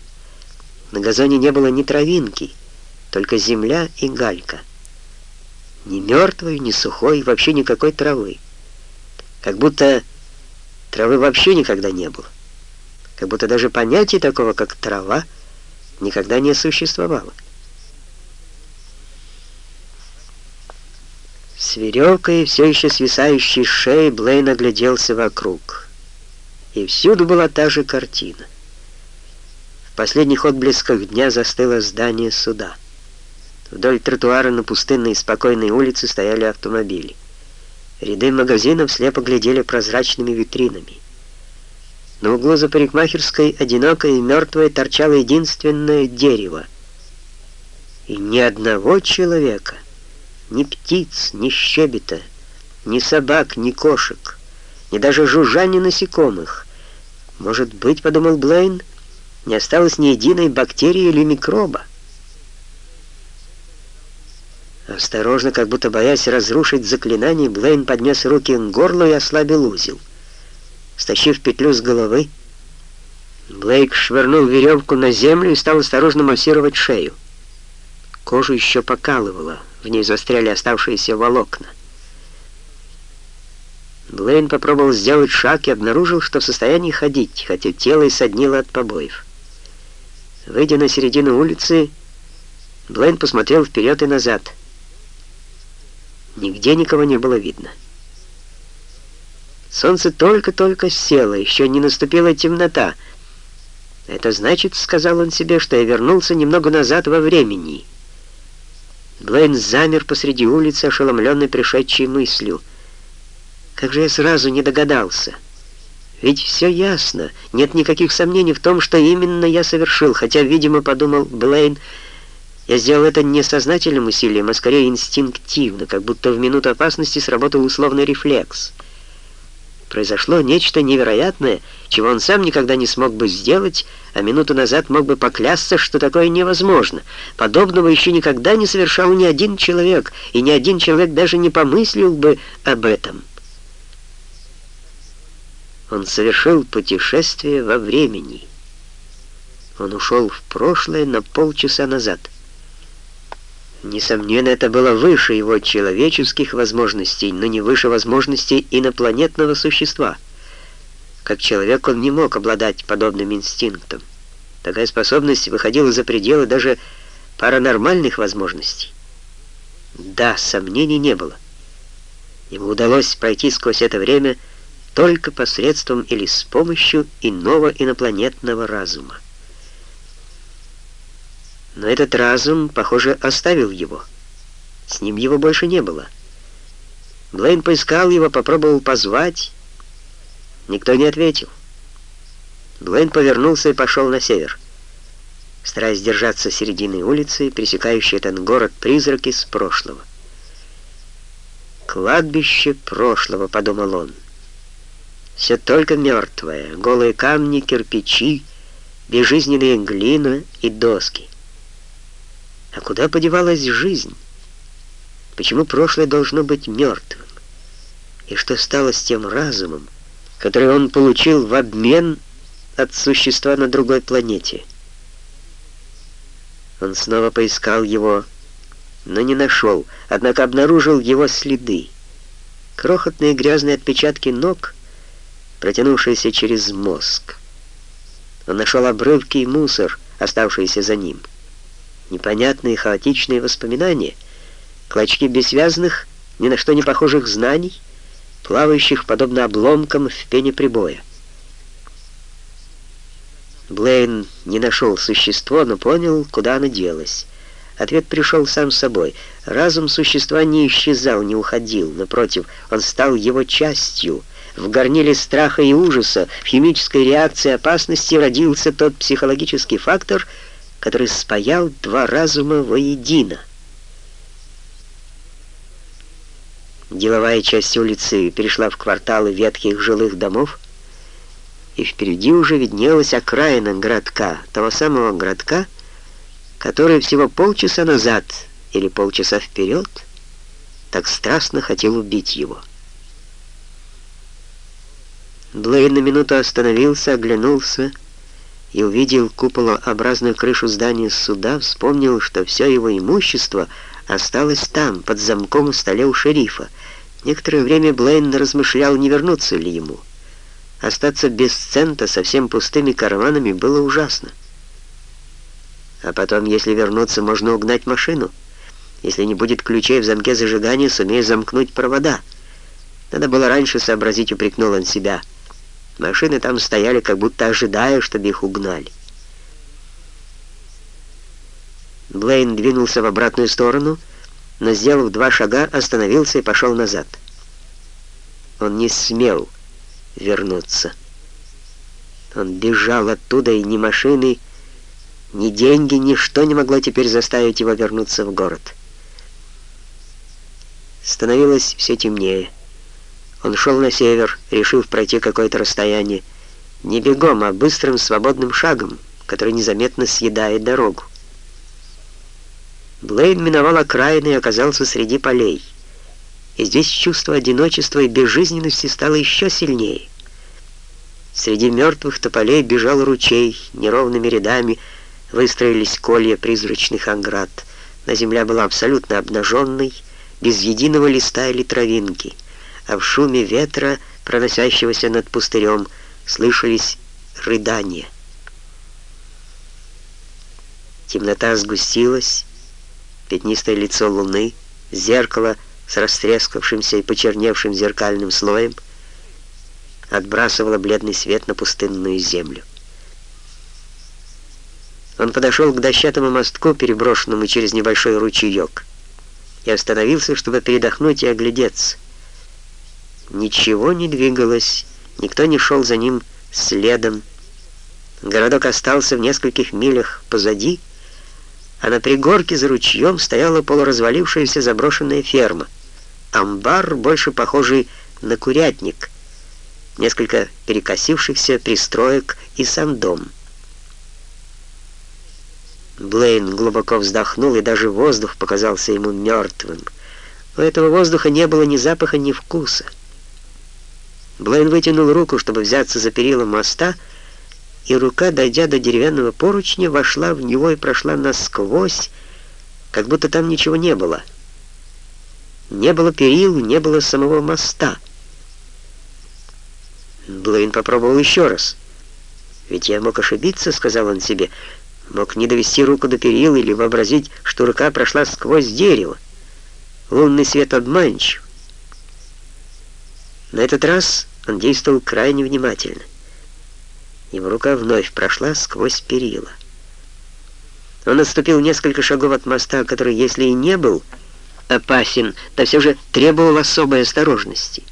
A: На газоне не было ни травинки, только земля и галька. Ни мертвой, ни сухой, вообще никакой травы. Как будто травы вообще никогда не было. Как будто даже понятия такого, как трава, никогда не существовало. С веревкой, все еще свисающей шеи, Блейн огляделся вокруг. И всюду была та же картина. В последних отблесках дня застыло здание суда. Вдоль тротуара на пустынной и спокойной улице стояли автомобили. Ряды магазинов слепо глядели прозрачными витринами. На углу за парикмахерской одинокое и мертвое торчало единственное дерево. И ни одного человека, ни птиц, ни щебета, ни собак, ни кошек, ни даже жужжания насекомых. Может быть, подумал Блейн, не осталось ни единой бактерии или микроба. Осторожно, как будто боясь разрушить заклинание, Блейн поднес руки к горлу и ослабил узел. Стащив петлю с головы, Блейк швырнул веревку на землю и стал осторожно массировать шею. Кожу еще покалывало, в ней застряли оставшиеся волокна. Блейн попробовал сделать шаг и обнаружил, что в состоянии ходить, хотя тело и соднило от побоев. Выйдя на середину улицы, Блейн посмотрел вперед и назад — Нигде никого не было видно. Солнце только-только село, еще не наступила темнота. «Это значит, — сказал он себе, — что я вернулся немного назад во времени». Блейн замер посреди улицы, ошеломленный пришедшей мыслью. «Как же я сразу не догадался!» Ведь все ясно, нет никаких сомнений в том, что именно я совершил, хотя, видимо, подумал Блейн, — я сделал это не сознательным усилием, а скорее инстинктивно, как будто в минуту опасности сработал условный рефлекс. Произошло нечто невероятное, чего он сам никогда не смог бы сделать, а минуту назад мог бы поклясться, что такое невозможно. Подобного еще никогда не совершал ни один человек, и ни один человек даже не помыслил бы об этом. Он совершил путешествие во времени. Он ушел в прошлое на полчаса назад. Несомненно, это было выше его человеческих возможностей, но не выше возможностей инопланетного существа. Как человек он не мог обладать подобным инстинктом. Такая способность выходила за пределы даже паранормальных возможностей. Да, сомнений не было. Ему удалось пройти сквозь это время только посредством или с помощью иного инопланетного разума. Но этот разум, похоже, оставил его. С ним его больше не было. Блейн поискал его, попробовал позвать. Никто не ответил. Блейн повернулся и пошел на север, стараясь держаться середины улицы, пересекающей этот город-призрак из прошлого. «Кладбище прошлого», — подумал он. «Все только мертвое, голые камни, кирпичи, безжизненные глина и доски. А куда подевалась жизнь? Почему прошлое должно быть мертвым? И что стало с тем разумом, который он получил в обмен от существа на другой планете?» Он снова поискал его, но не нашел, однако обнаружил его следы. Крохотные грязные отпечатки ног, протянувшиеся через мозг. Он нашел обрывки и мусор, оставшиеся за ним. Непонятные хаотичные воспоминания, клочки бессвязных, ни на что не похожих знаний, плавающих подобно обломкам в пене прибоя. Блейн не нашел существо, но понял, куда оно делось. Ответ пришел сам собой. Разум существа не исчезал, не уходил. Напротив, он стал его частью. В горниле страха и ужаса, в химической реакции опасности родился тот психологический фактор, который спаял два разума воедино. Деловая часть улицы перешла в кварталы ветхих жилых домов, и впереди уже виднелась окраина городка, того самого городка, который всего полчаса назад или полчаса вперед так страстно хотел убить его. Блейн на минуту остановился, оглянулся и увидел куполообразную крышу здания суда, вспомнил, что все его имущество осталось там, под замком в столе у шерифа. Некоторое время Блейн размышлял, не вернуться ли ему. Остаться без цента совсем пустыми карманами было ужасно. А потом, если вернуться, можно угнать машину. Если не будет ключей в замке зажигания, сумею замкнуть провода. Надо было раньше сообразить, упрекнул он себя. Машины там стояли, как будто ожидая, чтобы их угнали. Блейн двинулся в обратную сторону, но, сделав два шага, остановился и пошел назад. Он не смел вернуться. Он бежал оттуда, и ни машины, ни деньги, ничто не могло теперь заставить его вернуться в город. Становилось все темнее. Он шел на север, решив пройти какое-то расстояние, не бегом, а быстрым свободным шагом, который незаметно съедает дорогу. Блейн миновал окраины и оказался среди полей. И здесь чувство одиночества и безжизненности стало еще сильнее. Среди мертвых тополей бежал ручей, неровными рядами выстроились колья призрачных анград. На земля была абсолютно обнаженной, без единого листа или травинки, а в шуме ветра, проносящегося над пустырем, слышались рыдания. Темнота сгустилась, пятнистое лицо луны, зеркало с растрескавшимся и почерневшим зеркальным слоем — отбрасывала бледный свет на пустынную землю. Он подошел к дощатому мостку, переброшенному через небольшой ручеек, и остановился, чтобы передохнуть и оглядеться. Ничего не двигалось, никто не шел за ним следом. Городок остался в нескольких милях позади, а на пригорке за ручьем стояла полуразвалившаяся заброшенная ферма. Амбар, больше похожий на курятник — несколько перекосившихся пристроек и сам дом. Блейн глубоко вздохнул, и даже воздух показался ему мертвым. У этого воздуха не было ни запаха, ни вкуса. Блейн вытянул руку, чтобы взяться за перила моста, и рука, дойдя до деревянного поручня, вошла в него и прошла насквозь, как будто там ничего не было. Не было перил, не было самого моста — Блейн попробовал еще раз. «Ведь я мог ошибиться», — сказал он себе. «Мог не довести руку до перил или вообразить, что рука прошла сквозь дерево. Лунный свет обманчив». На этот раз он действовал крайне внимательно. Его рука вновь прошла сквозь перила. Он отступил несколько шагов от моста, который, если и не был опасен, то все же требовал особой осторожности.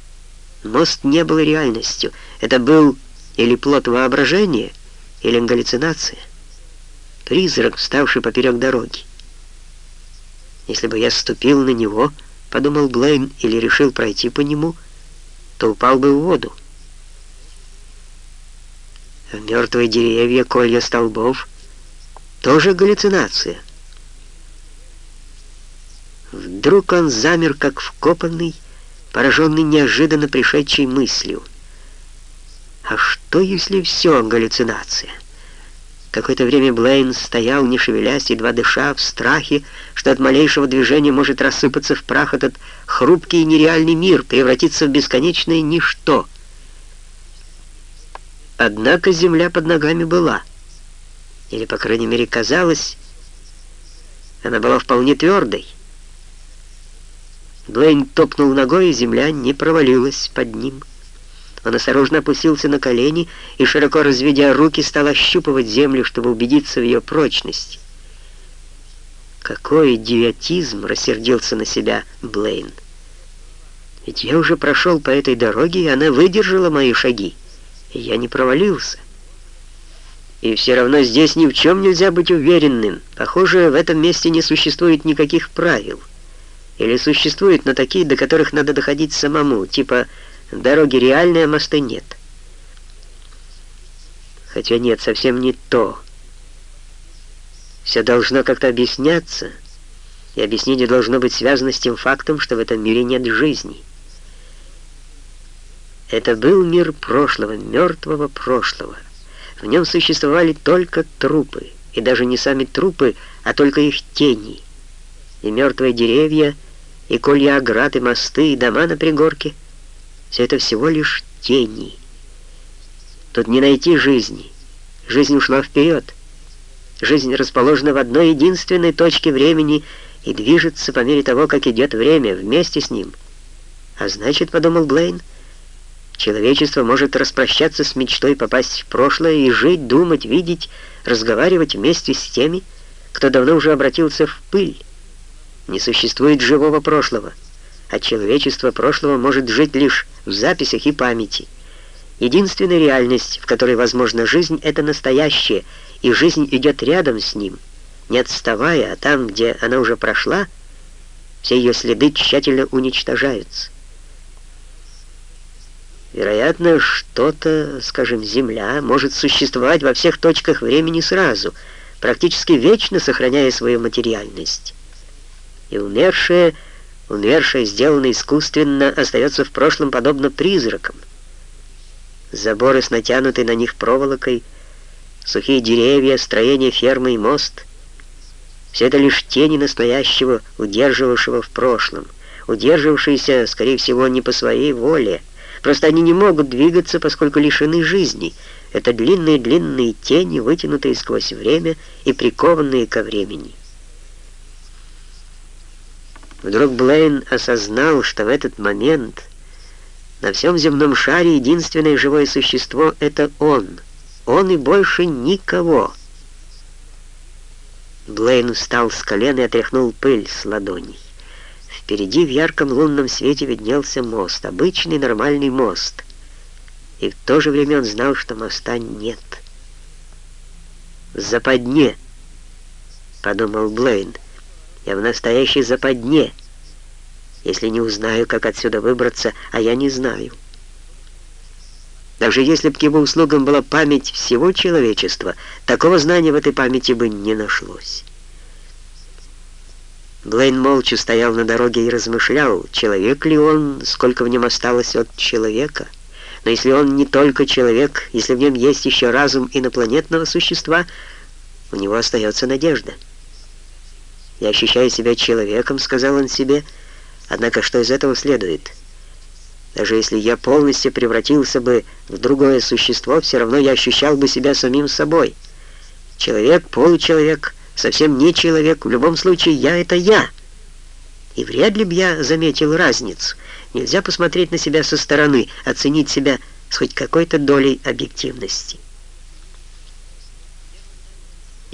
A: Мост не был реальностью. Это был Или плод воображения, или галлюцинация. Призрак, вставший поперек дороги. Если бы я ступил на него, подумал Блейн, или решил пройти по нему, то упал бы в воду. А мертвые деревья, колья столбов — тоже галлюцинация. Вдруг он замер, как вкопанный, пораженный неожиданно пришедшей мыслью. А что, если все галлюцинация? Какое-то время Блейн стоял, не шевелясь, едва дыша, в страхе, что от малейшего движения может рассыпаться в прах этот хрупкий и нереальный мир, превратиться в бесконечное ничто. Однако земля под ногами была. Или, по крайней мере, казалось, она была вполне твердой. Блейн топнул ногой, и земля не провалилась под ним. Он осторожно опустился на колени и, широко разведя руки, стал ощупывать землю, чтобы убедиться в ее прочности. Какой идиотизм! рассердился на себя Блейн. Ведь я уже прошел по этой дороге, и она выдержала мои шаги, и я не провалился. И все равно здесь ни в чем нельзя быть уверенным. Похоже, в этом месте не существует никаких правил. Или существуют, но такие, до которых надо доходить самому, типа Дороги реальные, а мосты нет. Хотя нет, совсем не то. Все должно как-то объясняться, и объяснение должно быть связано с тем фактом, что в этом мире нет жизни. Это был мир прошлого, мертвого прошлого. В нем существовали только трупы, и даже не сами трупы, а только их тени. И мертвые деревья, и колья оград, и мосты, и дома на пригорке — все это всего лишь тени. Тут не найти жизни. Жизнь ушла вперед. Жизнь расположена в одной единственной точке времени и движется по мере того, как идет время, вместе с ним. А значит, подумал Блейн, человечество может распрощаться с мечтой попасть в прошлое и жить, думать, видеть, разговаривать вместе с теми, кто давно уже обратился в пыль. Не существует живого прошлого а человечество прошлого может жить лишь в записях и памяти. Единственная реальность, в которой возможна жизнь, это настоящее, и жизнь идет рядом с ним, не отставая, а там, где она уже прошла, все ее следы тщательно уничтожаются. Вероятно, что-то, скажем, Земля, может существовать во всех точках времени сразу, практически вечно сохраняя свою материальность. И умершее — Умершее, сделанное искусственно, остается в прошлом подобно призракам. Заборы с натянутой на них проволокой, сухие деревья, строение фермы и мост — все это лишь тени настоящего, удерживавшего в прошлом, удерживавшиеся, скорее всего, не по своей воле. Просто они не могут двигаться, поскольку лишены жизни. Это длинные-длинные тени, вытянутые сквозь время и прикованные ко времени. Вдруг Блейн осознал, что в этот момент на всем земном шаре единственное живое существо — это он. Он и больше никого. Блейн встал с колена и отряхнул пыль с ладоней. Впереди в ярком лунном свете виднелся мост, обычный нормальный мост. И в то же время он знал, что моста нет. «Западне», — подумал Блейн. Я в настоящей западне, если не узнаю, как отсюда выбраться, а я не знаю. Даже если бы к его услугам была память всего человечества, такого знания в этой памяти бы не нашлось. Блейн молча стоял на дороге и размышлял, человек ли он, сколько в нем осталось от человека. Но если он не только человек, если в нем есть еще разум инопланетного существа, у него остается надежда. «Я ощущаю себя человеком», — сказал он себе. «Однако что из этого следует? Даже если я полностью превратился бы в другое существо, все равно я ощущал бы себя самим собой. Человек, получеловек, совсем не человек, в любом случае я — это я». И вряд ли бы я заметил разницу. Нельзя посмотреть на себя со стороны, оценить себя с хоть какой-то долей объективности.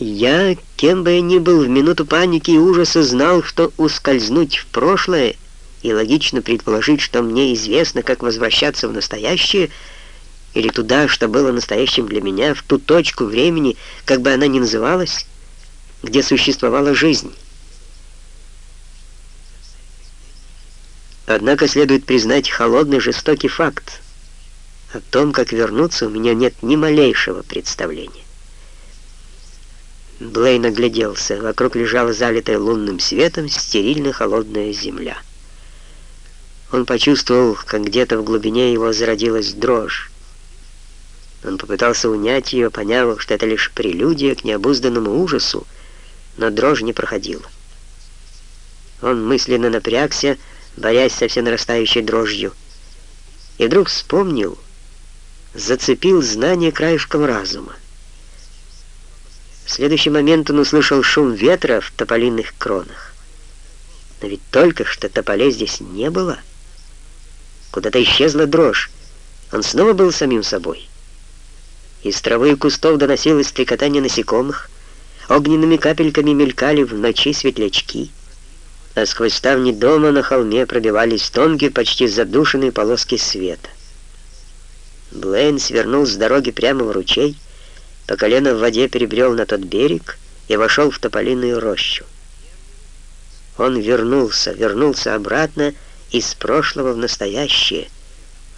A: Я, кем бы я ни был, в минуту паники и ужаса знал, что ускользнуть в прошлое и логично предположить, что мне известно, как возвращаться в настоящее, или туда, что было настоящим для меня, в ту точку времени, как бы она ни называлась, где существовала жизнь. Однако следует признать холодный жестокий факт. О том, как вернуться, у меня нет ни малейшего представления. Блейн огляделся. Вокруг лежала залитая лунным светом стерильно-холодная земля. Он почувствовал, как где-то в глубине его зародилась дрожь. Он попытался унять ее, поняв, что это лишь прелюдия к необузданному ужасу, но дрожь не проходила. Он мысленно напрягся, борясь со все нарастающей дрожью, и вдруг вспомнил, зацепил знание краешком разума. В следующий момент он услышал шум ветра в тополиных кронах. Но ведь только что тополей здесь не было. Куда-то исчезла дрожь. Он снова был самим собой. Из травы и кустов доносилось стрекотание насекомых, огненными капельками мелькали в ночи светлячки, а сквозь ставни дома на холме пробивались тонкие, почти задушенные полоски света. Блейн свернул с дороги прямо в ручей, по колено в воде перебрел на тот берег и вошел в тополиную рощу. Он вернулся, вернулся обратно из прошлого в настоящее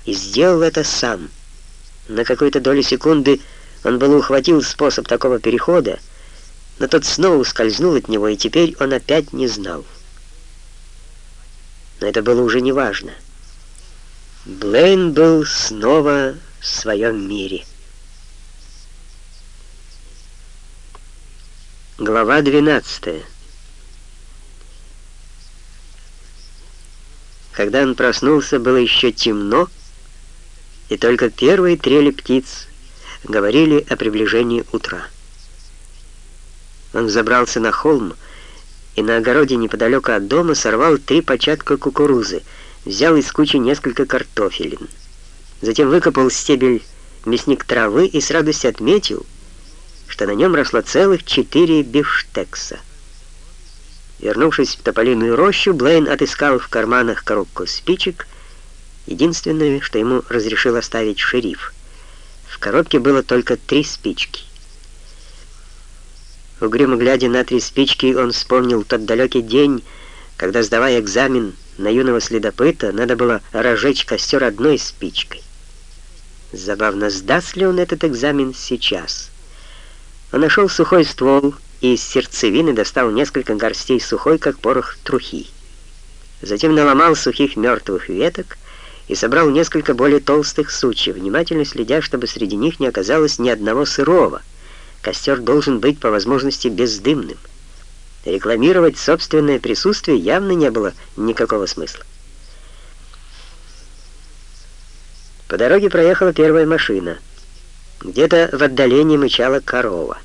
A: и сделал это сам — на какую-то долю секунды он был ухватил способ такого перехода, но тот снова ускользнул от него, и теперь он опять не знал. Но это было уже не важно. Блейн был снова в своем мире. Глава 12 Когда он проснулся, было еще темно, и только первые трели птиц говорили о приближении утра. Он забрался на холм и на огороде неподалеку от дома сорвал три початка кукурузы, взял из кучи несколько картофелин. Затем выкопал стебель мясник травы и с радостью отметил, что на нем росло целых четыре бифштекса. Вернувшись в тополиную рощу, Блейн отыскал в карманах коробку спичек Единственное, что ему разрешил оставить шериф. В коробке было только три спички. Угрюмо глядя на три спички, он вспомнил тот далекий день, когда, сдавая экзамен на юного следопыта, надо было разжечь костер одной спичкой. Забавно, сдаст ли он этот экзамен сейчас? Он нашел сухой ствол и из сердцевины достал несколько горстей сухой, как порох, трухи. Затем наломал сухих мертвых веток, и собрал несколько более толстых сучьев, внимательно следя, чтобы среди них не оказалось ни одного сырого. Костер должен быть по возможности бездымным. Рекламировать собственное присутствие явно не было никакого смысла. По дороге проехала первая машина. Где-то в отдалении мычала корова.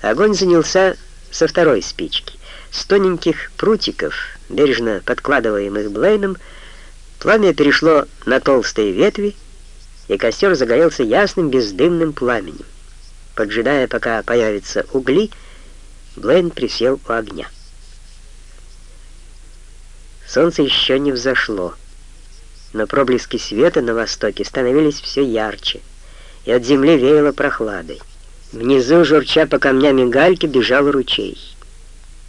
A: Огонь занялся со второй спички. С тоненьких прутиков, бережно подкладываемых Блейном, Пламя перешло на толстые ветви, и костер загорелся ясным бездымным пламенем. Поджидая, пока появятся угли, Блейн присел у огня. Солнце еще не взошло, но проблески света на востоке становились все ярче, и от земли веяло прохладой. Внизу, журча по камням гальки, бежал ручей.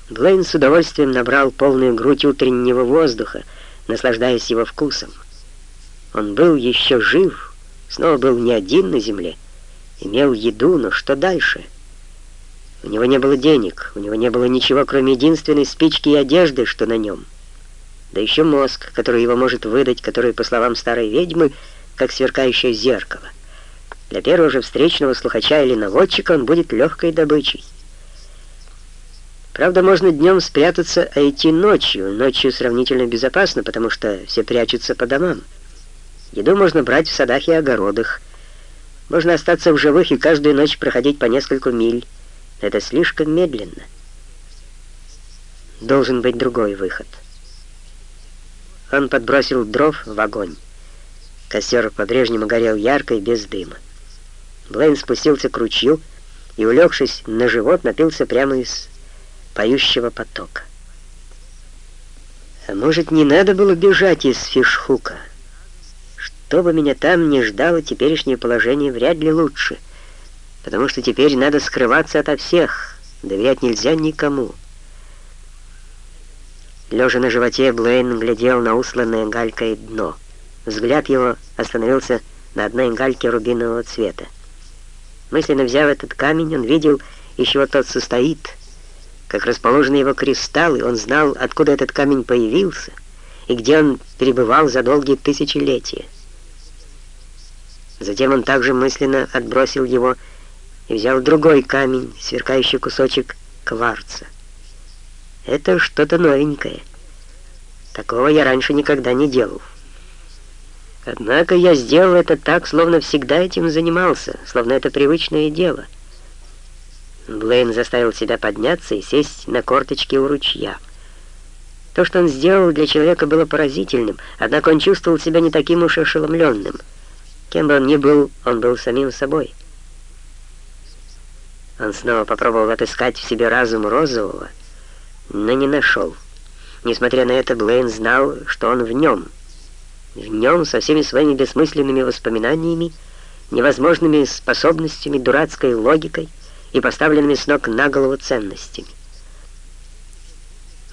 A: Блейн с удовольствием набрал полную грудь утреннего воздуха, наслаждаясь его вкусом. Он был еще жив, снова был не один на земле, имел еду, но что дальше? У него не было денег, у него не было ничего, кроме единственной спички и одежды, что на нем. Да еще мозг, который его может выдать, который, по словам старой ведьмы, как сверкающее зеркало. Для первого же встречного слухача или наводчика он будет легкой добычей. Правда, можно днем спрятаться, а идти ночью. Ночью сравнительно безопасно, потому что все прячутся по домам. Еду можно брать в садах и огородах. Можно остаться в живых и каждую ночь проходить по несколько миль. Это слишком медленно. Должен быть другой выход. Он подбросил дров в огонь. Костер по-прежнему горел ярко и без дыма. Блейн спустился к ручью и, улегшись на живот, напился прямо из поющего потока. А может, не надо было бежать из Фишхука? кто бы меня там ни ждал, теперешнее положение вряд ли лучше, потому что теперь надо скрываться ото всех, доверять нельзя никому. Лежа на животе, Блейн глядел на усланное галькой дно. Взгляд его остановился на одной гальке рубинового цвета. Мысленно взяв этот камень, он видел, из чего тот состоит, как расположены его кристаллы, он знал, откуда этот камень появился и где он перебывал за долгие тысячелетия. Затем он также мысленно отбросил его и взял другой камень, сверкающий кусочек кварца. Это что-то новенькое. Такого я раньше никогда не делал. Однако я сделал это так, словно всегда этим занимался, словно это привычное дело. Блейн заставил себя подняться и сесть на корточки у ручья. То, что он сделал для человека, было поразительным, однако он чувствовал себя не таким уж ошеломленным. Кем бы он ни был, он был самим собой. Он снова попробовал отыскать в себе разум розового, но не нашел. Несмотря на это, Блейн знал, что он в нем — в нем со всеми своими бессмысленными воспоминаниями, невозможными способностями, дурацкой логикой и поставленными с ног на голову ценностями.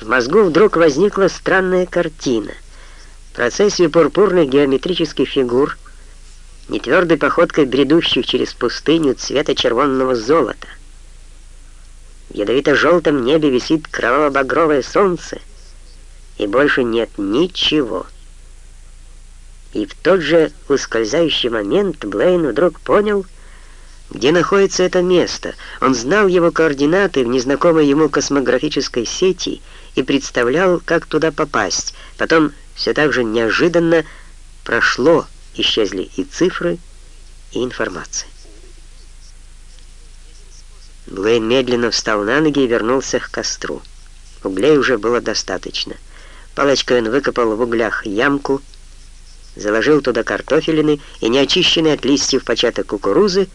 A: В мозгу вдруг возникла странная картина. Процессию пурпурных геометрических фигур, нетвердой походкой бредущих через пустыню цвета червонного золота. В ядовито-желтом небе висит кроваво-багровое солнце, и больше нет ничего. И в тот же ускользающий момент Блейн вдруг понял, где находится это место. Он знал его координаты в незнакомой ему космографической сети и представлял, как туда попасть. Потом все так же неожиданно прошло, исчезли и цифры, и информация. Блейн медленно встал на ноги и вернулся к костру. Углей уже было достаточно. Палочкой он выкопал в углях ямку, заложил туда картофелины и неочищенный от листьев початок кукурузы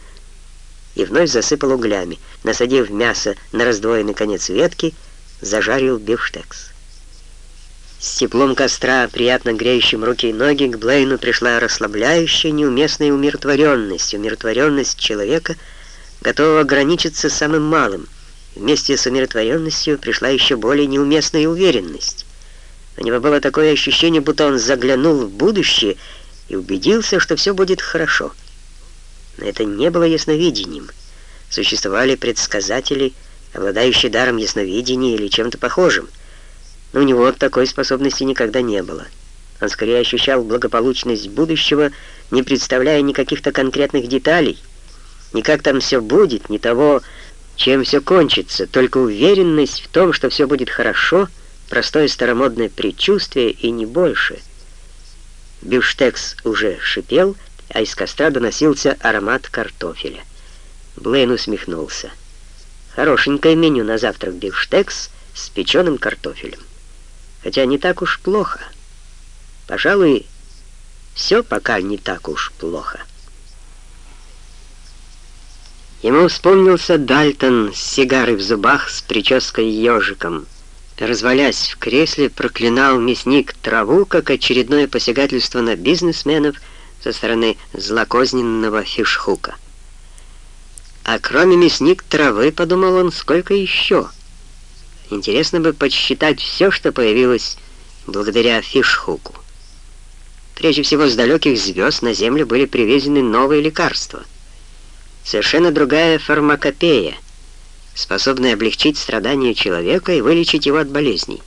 A: и вновь засыпал углями. Насадив мясо на раздвоенный конец ветки, зажарил бифштекс. С теплом костра, приятно греющим руки и ноги, к Блейну пришла расслабляющая, неуместная умиротворенность, умиротворенность человека, готового ограничиться самым малым. Вместе с умиротворенностью пришла еще более неуместная уверенность. У него было такое ощущение, будто он заглянул в будущее и убедился, что все будет хорошо. Но это не было ясновидением. Существовали предсказатели, обладающие даром ясновидения или чем-то похожим. Но у него такой способности никогда не было. Он скорее ощущал благополучность будущего, не представляя никаких-то конкретных деталей, ни как там все будет, ни того, чем все кончится, только уверенность в том, что все будет хорошо — Простое старомодное предчувствие и не больше. Бифштекс уже шипел, а из костра доносился аромат картофеля. Блейн усмехнулся. Хорошенькое меню на завтрак бифштекс с печеным картофелем. Хотя не так уж плохо. Пожалуй, все пока не так уж плохо. Ему вспомнился Дальтон с сигарой в зубах с прической ежиком. Развалясь в кресле, проклинал мясник траву, как очередное посягательство на бизнесменов со стороны злокозненного фишхука. А кроме мясник травы, подумал он, сколько еще? Интересно бы подсчитать все, что появилось благодаря фишхуку. Прежде всего, с далеких звезд на Землю были привезены новые лекарства. Совершенно другая фармакопея — способные облегчить страдания человека и вылечить его от болезней.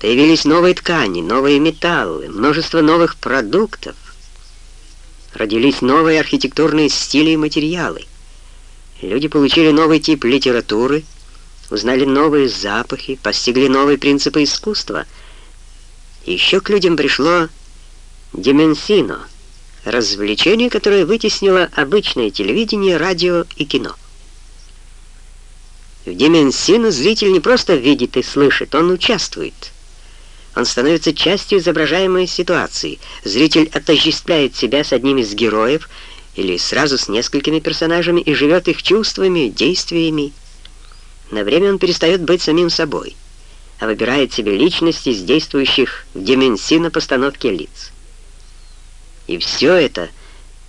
A: Появились новые ткани, новые металлы, множество новых продуктов. Родились новые архитектурные стили и материалы. Люди получили новый тип литературы, узнали новые запахи, постигли новые принципы искусства. Еще к людям пришло деменсино, развлечение, которое вытеснило обычное телевидение, радио и кино. В Дименсину зритель не просто видит и слышит, он участвует. Он становится частью изображаемой ситуации. Зритель отождествляет себя с одним из героев или сразу с несколькими персонажами и живет их чувствами, действиями. На время он перестает быть самим собой, а выбирает себе личности из действующих в Дименсино постановке лиц. И все это,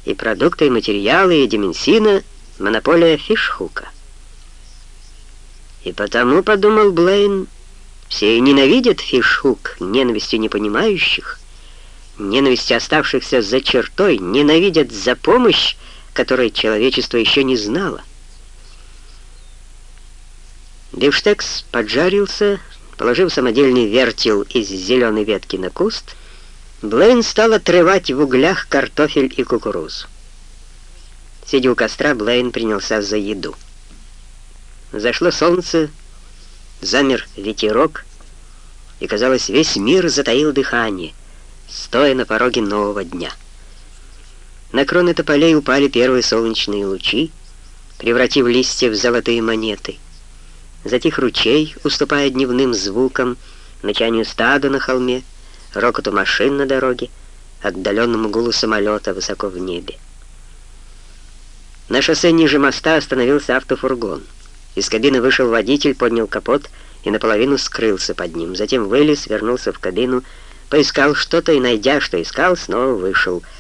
A: и продукты, и материалы, и Деменсина — монополия Фишхука. И потому, подумал Блейн, все ненавидят Фишхук, ненавистью непонимающих, ненавистью оставшихся за чертой, ненавидят за помощь, которой человечество еще не знало. Бифштекс поджарился, положив самодельный вертел из зеленой ветки на куст, Блейн стал отрывать в углях картофель и кукурузу. Сидя у костра, Блейн принялся за еду. Зашло солнце, замер ветерок, и, казалось, весь мир затаил дыхание, стоя на пороге нового дня. На кроны тополей упали первые солнечные лучи, превратив листья в золотые монеты. Затих ручей, уступая дневным звукам, ночанию стада на холме, рокоту машин на дороге, отдаленному гулу самолета высоко в небе. На шоссе ниже моста остановился автофургон. Из кабины вышел водитель, поднял капот и наполовину скрылся под ним. Затем вылез, вернулся в кабину, поискал что-то и, найдя, что искал, снова вышел —